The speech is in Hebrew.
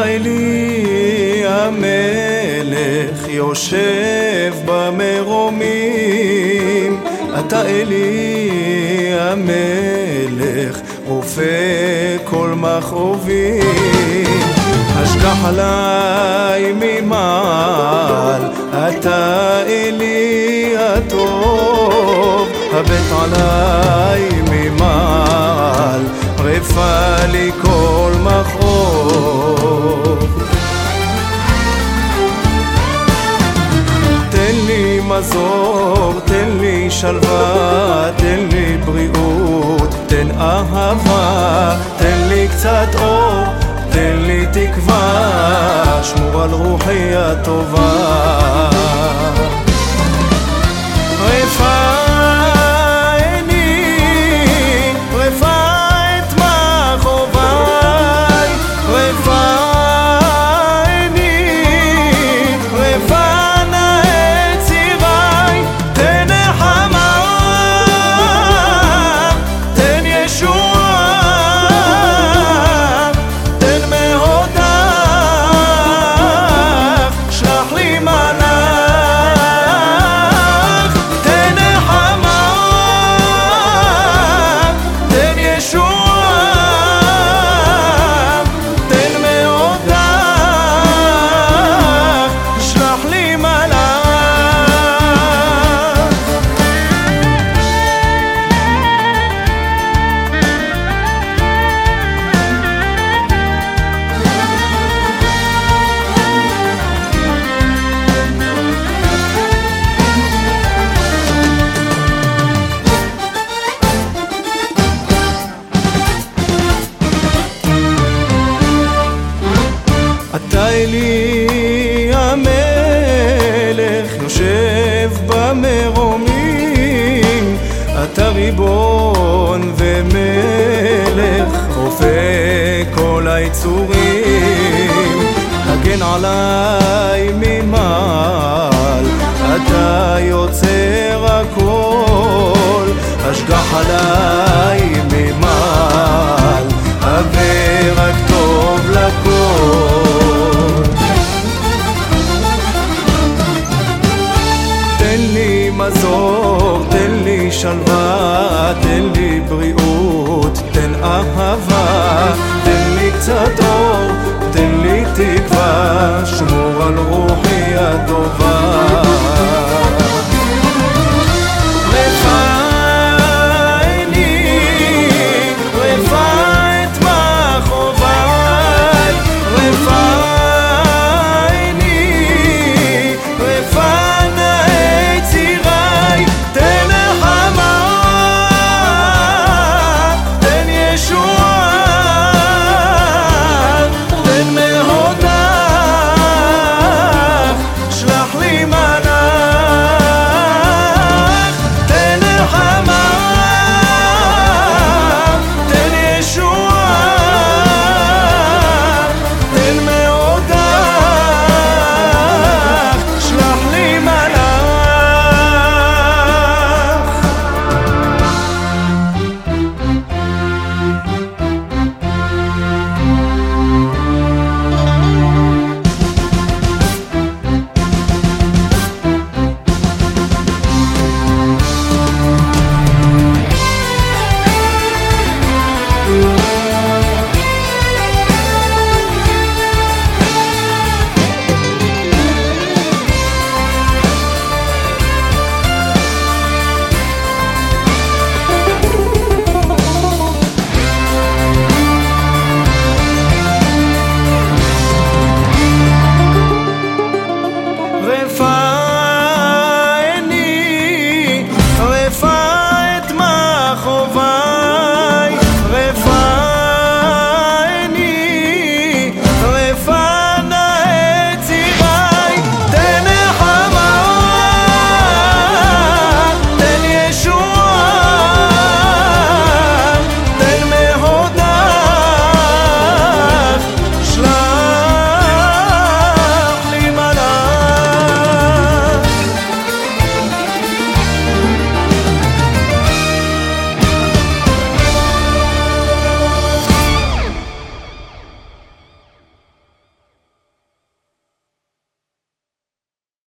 מתי לי המלך יושב במרומים. אתה אלי המלך רופא כל מכאובים. השגח עליי ממעל אתה אלי הטוב. הבט עליי ממעל רפא לי כל מכאוב. תן לי מזור, תן לי שלווה, תן לי בריאות, תן אהבה, תן לי קצת אור, תן לי תקווה, שמור על רוחי הטובה. ריבון ומלך רופא כל היצורים. הגן עליי ממעל אתה יוצר הכל. השגח עליי ממעל הבא רק טוב לכל. מזור, תן לי שלווה, תן לי בריאות, תן אהבה, תן לי קצת אור, תן לי תקווה, שמור על רוחי הטובה.